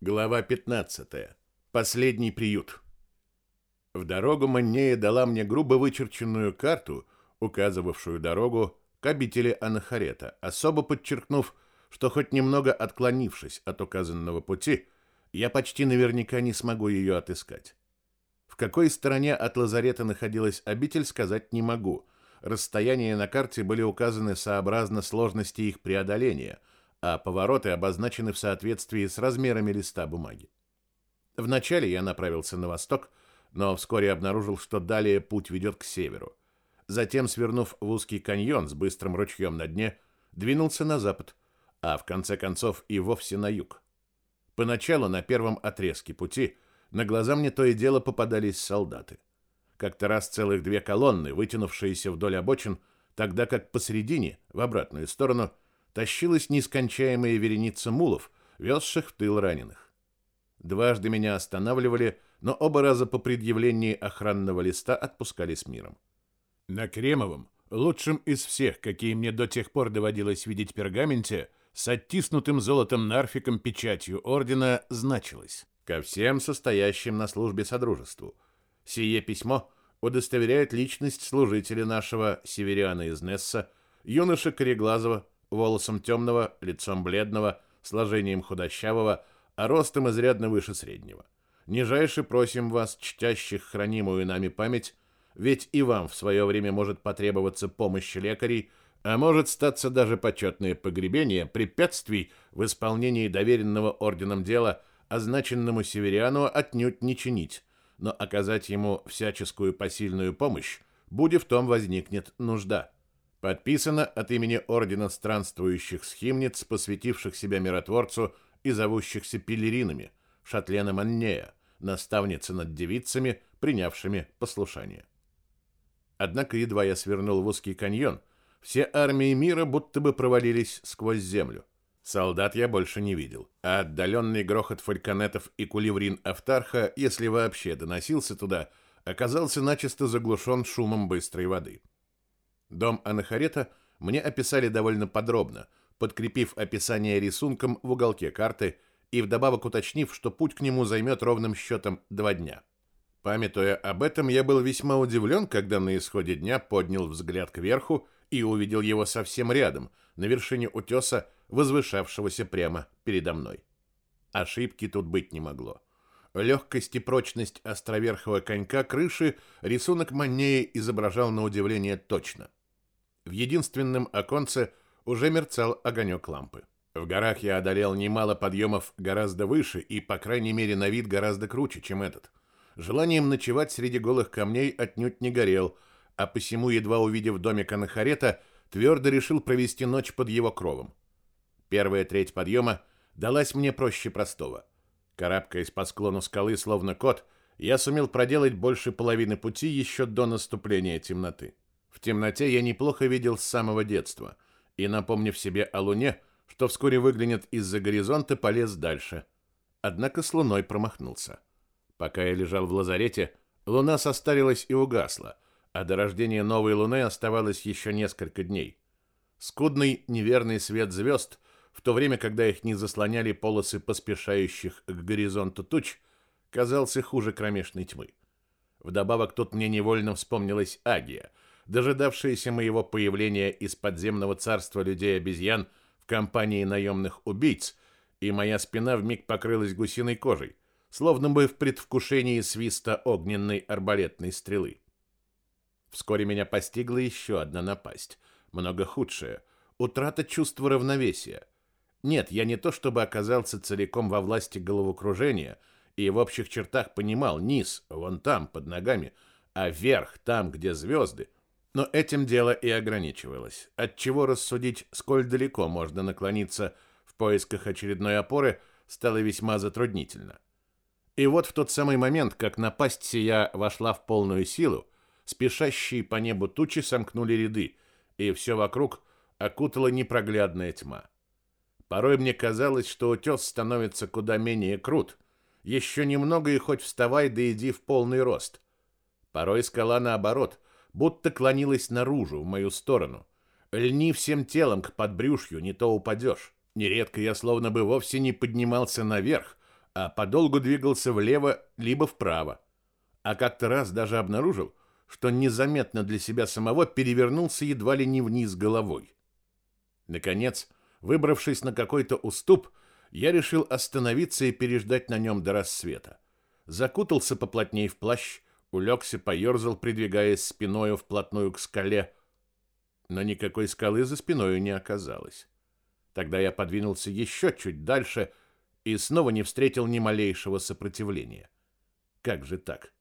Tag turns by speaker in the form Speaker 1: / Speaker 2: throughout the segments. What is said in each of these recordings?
Speaker 1: Глава 15. Последний приют. В дорогу Маннея дала мне грубо вычерченную карту, указывавшую дорогу к обители Анахарета, особо подчеркнув, что хоть немного отклонившись от указанного пути, я почти наверняка не смогу ее отыскать. В какой стороне от лазарета находилась обитель, сказать не могу. Расстояния на карте были указаны сообразно сложности их преодоления – а повороты обозначены в соответствии с размерами листа бумаги. Вначале я направился на восток, но вскоре обнаружил, что далее путь ведет к северу. Затем, свернув в узкий каньон с быстрым ручьем на дне, двинулся на запад, а в конце концов и вовсе на юг. Поначалу на первом отрезке пути на глаза мне то и дело попадались солдаты. Как-то раз целых две колонны, вытянувшиеся вдоль обочин, тогда как посередине, в обратную сторону, тащилась нескончаемая вереница мулов, везших в тыл раненых. Дважды меня останавливали, но оба раза по предъявлении охранного листа отпускали с миром. На Кремовом, лучшем из всех, какие мне до тех пор доводилось видеть пергаменте, с оттиснутым золотом нарфиком печатью ордена значилось «Ко всем состоящим на службе Содружеству. Сие письмо удостоверяет личность служителя нашего Севериана из Несса, юноша Кореглазова, волосом темного, лицом бледного, сложением худощавого, а ростом изрядно выше среднего. Нижайше просим вас, чтящих хранимую нами память, ведь и вам в свое время может потребоваться помощь лекарей, а может статься даже почетное погребение препятствий в исполнении доверенного орденом дела, означенному северяну отнюдь не чинить, но оказать ему всяческую посильную помощь, будь в том возникнет нужда. Подписано от имени Ордена Странствующих Схимниц, посвятивших себя миротворцу и зовущихся пелеринами, Шатлена Маннея, наставницы над девицами, принявшими послушание. Однако едва я свернул в узкий каньон, все армии мира будто бы провалились сквозь землю. Солдат я больше не видел, а отдаленный грохот фальконетов и кулеврин Автарха, если вообще доносился туда, оказался начисто заглушен шумом быстрой воды. Дом Анахарета мне описали довольно подробно, подкрепив описание рисунком в уголке карты и вдобавок уточнив, что путь к нему займет ровным счетом два дня. Памятуя об этом, я был весьма удивлен, когда на исходе дня поднял взгляд кверху и увидел его совсем рядом, на вершине утеса, возвышавшегося прямо передо мной. Ошибки тут быть не могло. Легкость и прочность островерхого конька крыши рисунок Маннея изображал на удивление точно. В единственном оконце уже мерцал огонек лампы. В горах я одолел немало подъемов гораздо выше и, по крайней мере, на вид гораздо круче, чем этот. Желанием ночевать среди голых камней отнюдь не горел, а посему, едва увидев домик Анахарета, твердо решил провести ночь под его кровом. Первая треть подъема далась мне проще простого. Карабкаясь по склону скалы, словно кот, я сумел проделать больше половины пути еще до наступления темноты. В темноте я неплохо видел с самого детства, и, напомнив себе о луне, что вскоре выглянет из-за горизонта, полез дальше. Однако с луной промахнулся. Пока я лежал в лазарете, луна состарилась и угасла, а до рождения новой луны оставалось еще несколько дней. Скудный неверный свет звезд, в то время, когда их не заслоняли полосы поспешающих к горизонту туч, казался хуже кромешной тьмы. Вдобавок тут мне невольно вспомнилась Агия — дожидавшиеся моего появления из подземного царства людей-обезьян в компании наемных убийц, и моя спина вмиг покрылась гусиной кожей, словно бы в предвкушении свиста огненной арбалетной стрелы. Вскоре меня постигла еще одна напасть, много худшая — утрата чувства равновесия. Нет, я не то чтобы оказался целиком во власти головокружения и в общих чертах понимал низ, вон там, под ногами, а верх, там, где звезды, но этим дело и ограничивалось. Отчего рассудить, сколь далеко можно наклониться в поисках очередной опоры, стало весьма затруднительно. И вот в тот самый момент, как напасть сия вошла в полную силу, спешащие по небу тучи сомкнули ряды, и все вокруг окутала непроглядная тьма. Порой мне казалось, что утес становится куда менее крут. Еще немного и хоть вставай да иди в полный рост. Порой скала, наоборот, будто клонилась наружу, в мою сторону. Льни всем телом к подбрюшью, не то упадешь. Нередко я словно бы вовсе не поднимался наверх, а подолгу двигался влево либо вправо. А как-то раз даже обнаружил, что незаметно для себя самого перевернулся едва ли не вниз головой. Наконец, выбравшись на какой-то уступ, я решил остановиться и переждать на нем до рассвета. Закутался поплотнее в плащ, улегся, поерзал, придвигаясь спиною вплотную к скале, но никакой скалы за спиною не оказалось. Тогда я подвинулся еще чуть дальше и снова не встретил ни малейшего сопротивления. Как же так?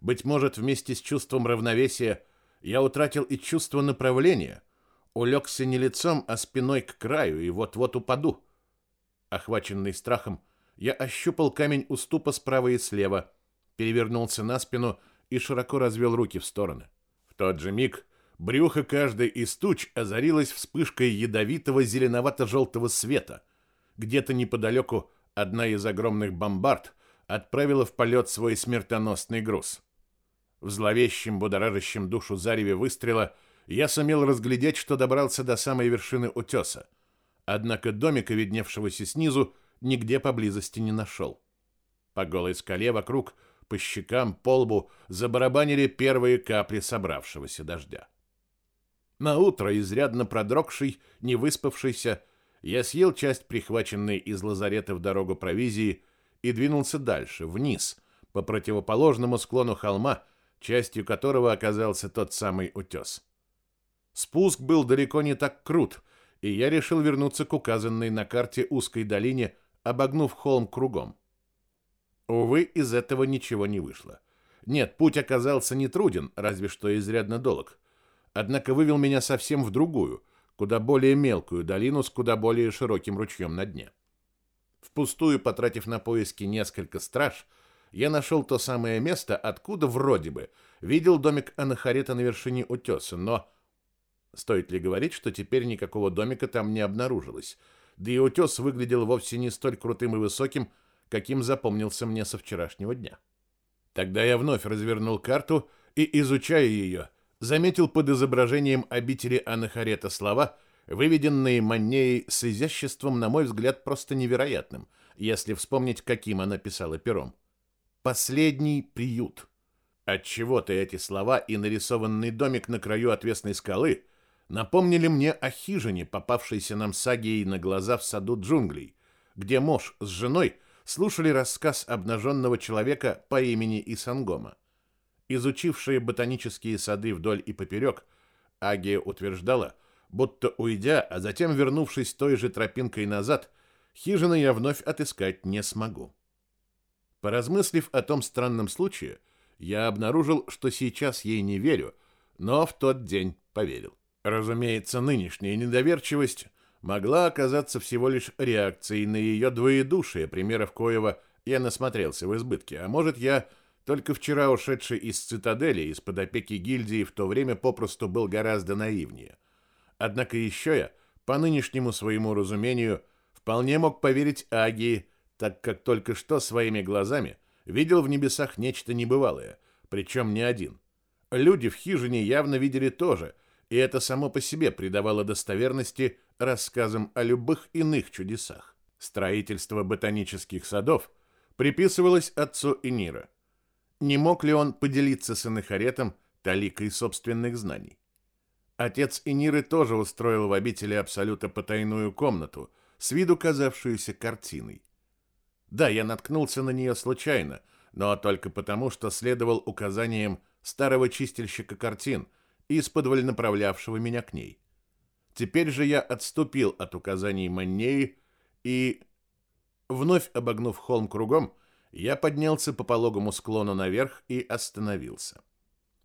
Speaker 1: Быть может, вместе с чувством равновесия я утратил и чувство направления, улегся не лицом, а спиной к краю и вот-вот упаду. Охваченный страхом, я ощупал камень уступа справа и слева, перевернулся на спину и широко развел руки в стороны. В тот же миг брюхо каждой из туч озарилось вспышкой ядовитого зеленовато-желтого света. Где-то неподалеку одна из огромных бомбард отправила в полет свой смертоносный груз. В зловещем, будоражащем душу зареве выстрела я сумел разглядеть, что добрался до самой вершины утеса. Однако домика, видневшегося снизу, нигде поблизости не нашел. По голой скале вокруг, по щекам, по лбу забарабанили первые капли собравшегося дождя. На утро, изрядно продрогший, не выспавшийся, я съел часть прихваченной из лазарета в дорогу провизии и двинулся дальше, вниз, по противоположному склону холма, частью которого оказался тот самый утес. Спуск был далеко не так крут, и я решил вернуться к указанной на карте узкой долине, обогнув холм кругом. Увы, из этого ничего не вышло. Нет, путь оказался не труден, разве что изрядно долг. Однако вывел меня совсем в другую, куда более мелкую долину с куда более широким ручьем на дне. Впустую потратив на поиски несколько страж, я нашел то самое место, откуда вроде бы видел домик Анахарета на вершине утеса, но... Стоит ли говорить, что теперь никакого домика там не обнаружилось, да и утес выглядел вовсе не столь крутым и высоким, каким запомнился мне со вчерашнего дня. Тогда я вновь развернул карту и, изучая ее, заметил под изображением обители Анахарета слова, выведенные Маннеей с изяществом, на мой взгляд, просто невероятным, если вспомнить, каким она писала пером. Последний приют. Отчего-то эти слова и нарисованный домик на краю отвесной скалы напомнили мне о хижине, попавшейся нам сагией на глаза в саду джунглей, где муж с женой слушали рассказ обнаженного человека по имени Исангома. Изучившие ботанические сады вдоль и поперек, Агия утверждала, будто уйдя, а затем вернувшись той же тропинкой назад, хижины я вновь отыскать не смогу. Поразмыслив о том странном случае, я обнаружил, что сейчас ей не верю, но в тот день поверил. Разумеется, нынешняя недоверчивость могла оказаться всего лишь реакцией на ее двоедушие, примеров коего я насмотрелся в избытке, а может, я только вчера ушедший из цитадели, из-под опеки гильдии, в то время попросту был гораздо наивнее. Однако еще я, по нынешнему своему разумению, вполне мог поверить Агии, так как только что своими глазами видел в небесах нечто небывалое, причем не один. Люди в хижине явно видели тоже, и это само по себе придавало достоверности рассказам о любых иных чудесах. Строительство ботанических садов приписывалось отцу Энира. Не мог ли он поделиться с Инахаретом таликой собственных знаний? Отец Эниры тоже устроил в обители Абсолюта потайную комнату, с виду казавшуюся картиной. Да, я наткнулся на нее случайно, но только потому, что следовал указаниям старого чистильщика картин, исподволь направлявшего меня к ней. Теперь же я отступил от указаний Маннеи и, вновь обогнув холм кругом, я поднялся по пологому склону наверх и остановился.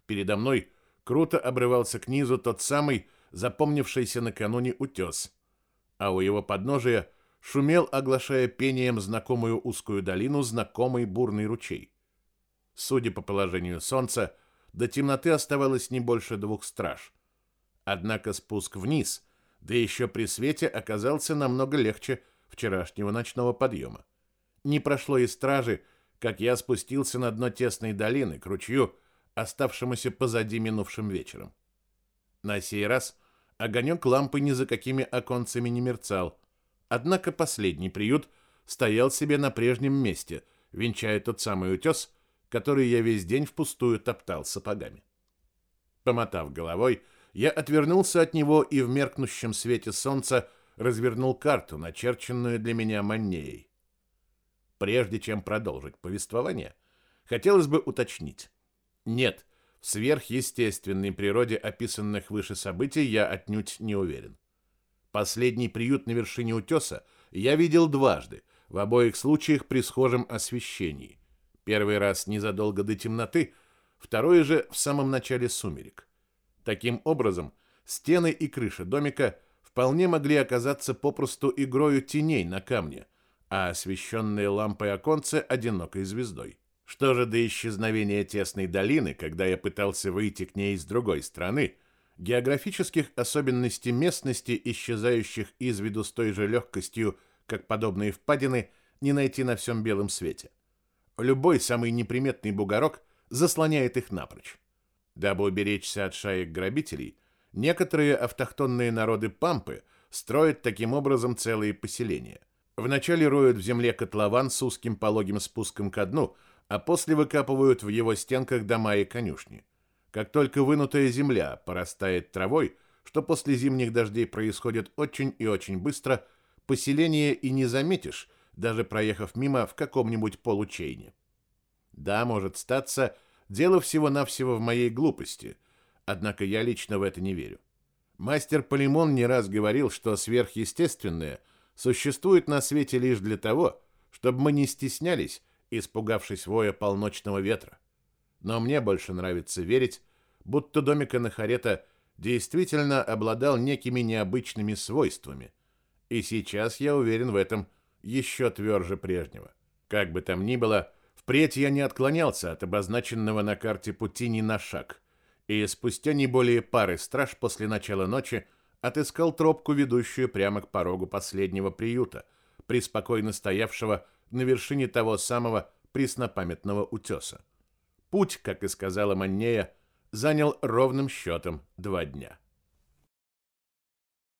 Speaker 1: Передо мной круто обрывался к низу тот самый запомнившийся накануне утес, а у его подножия шумел, оглашая пением знакомую узкую долину, знакомый бурный ручей. Судя по положению солнца, до темноты оставалось не больше двух страж. Однако спуск вниз, да еще при свете, оказался намного легче вчерашнего ночного подъема. Не прошло и стражи, как я спустился на дно тесной долины к ручью, оставшемуся позади минувшим вечером. На сей раз огонек лампы ни за какими оконцами не мерцал, Однако последний приют стоял себе на прежнем месте, венчая тот самый утес, который я весь день впустую топтал сапогами. Помотав головой, я отвернулся от него и в меркнущем свете солнца развернул карту, начерченную для меня Маннеей. Прежде чем продолжить повествование, хотелось бы уточнить. Нет, в сверхъестественной природе описанных выше событий я отнюдь не уверен. Последний приют на вершине утеса я видел дважды, в обоих случаях при схожем освещении. Первый раз незадолго до темноты, второй же в самом начале сумерек. Таким образом, стены и крыша домика вполне могли оказаться попросту игрою теней на камне, а освещенные лампой оконцы одинокой звездой. Что же до исчезновения тесной долины, когда я пытался выйти к ней с другой стороны, географических особенностей местности, исчезающих из виду с той же легкостью, как подобные впадины, не найти на всем белом свете. Любой самый неприметный бугорок заслоняет их напрочь. Дабы уберечься от шаек грабителей, некоторые автохтонные народы Пампы строят таким образом целые поселения. Вначале роют в земле котлован с узким пологим спуском ко дну, а после выкапывают в его стенках дома и конюшни. Как только вынутая земля порастает травой, что после зимних дождей происходит очень и очень быстро, поселение и не заметишь, даже проехав мимо в каком-нибудь получейне. Да, может статься, дело всего-навсего в моей глупости, однако я лично в это не верю. Мастер Полимон не раз говорил, что сверхъестественное существует на свете лишь для того, чтобы мы не стеснялись, испугавшись воя полночного ветра. Но мне больше нравится верить, будто домик Анахарета действительно обладал некими необычными свойствами. И сейчас я уверен в этом еще тверже прежнего. Как бы там ни было, впредь я не отклонялся от обозначенного на карте пути ни на шаг, и спустя не более пары страж после начала ночи отыскал тропку, ведущую прямо к порогу последнего приюта, преспокойно стоявшего на вершине того самого преснопамятного утеса. Путь, как и сказала Маннея, занял ровным счетом два дня.